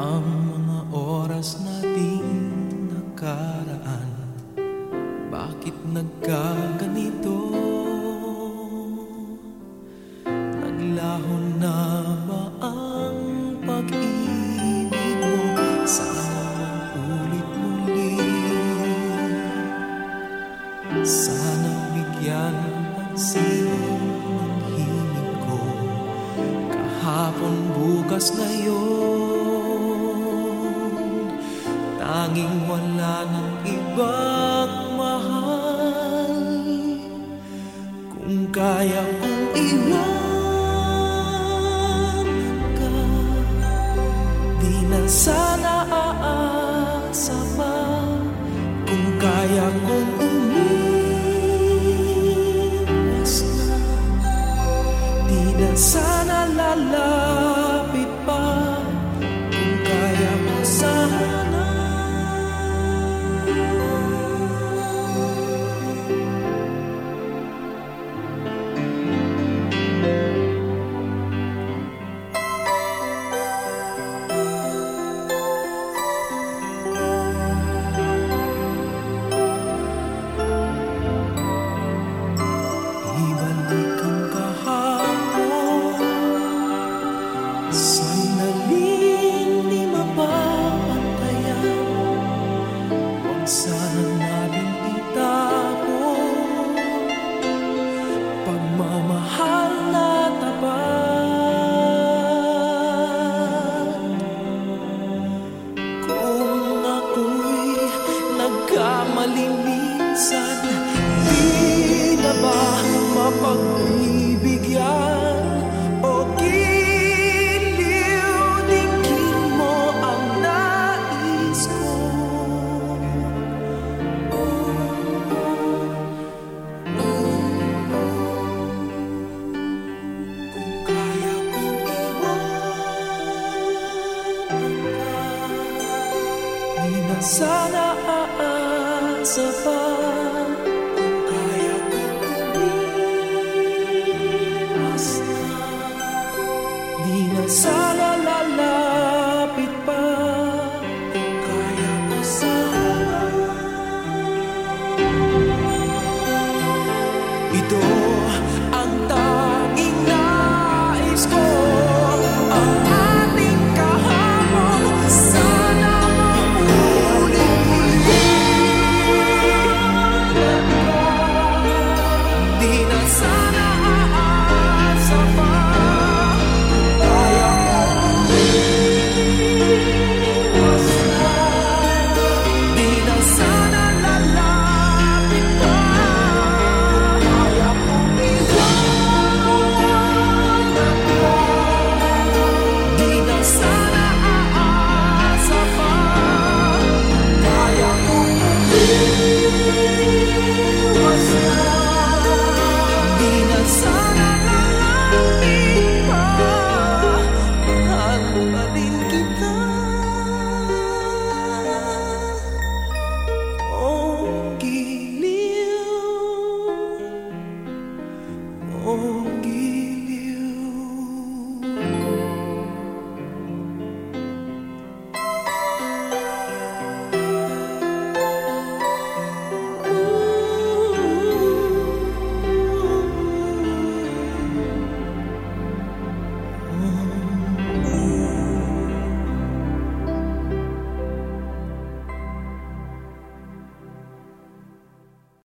Ang mga oras nating nakaraan Bakit nagkaganito? Naglaho na ba ang pag-ibig mo? Sana ulit muli Sana bigyan pansin ng hiling ko Kahapon bukas ngayon Tanging wala ng ibang mahal. Kung kaya kong iwan ka Di na sana aasa pa. Kung kaya kong umiwas na Di na sana lalapit nagkamali minsan Di na ba mapagbibigyan sana aasa pa kaya sana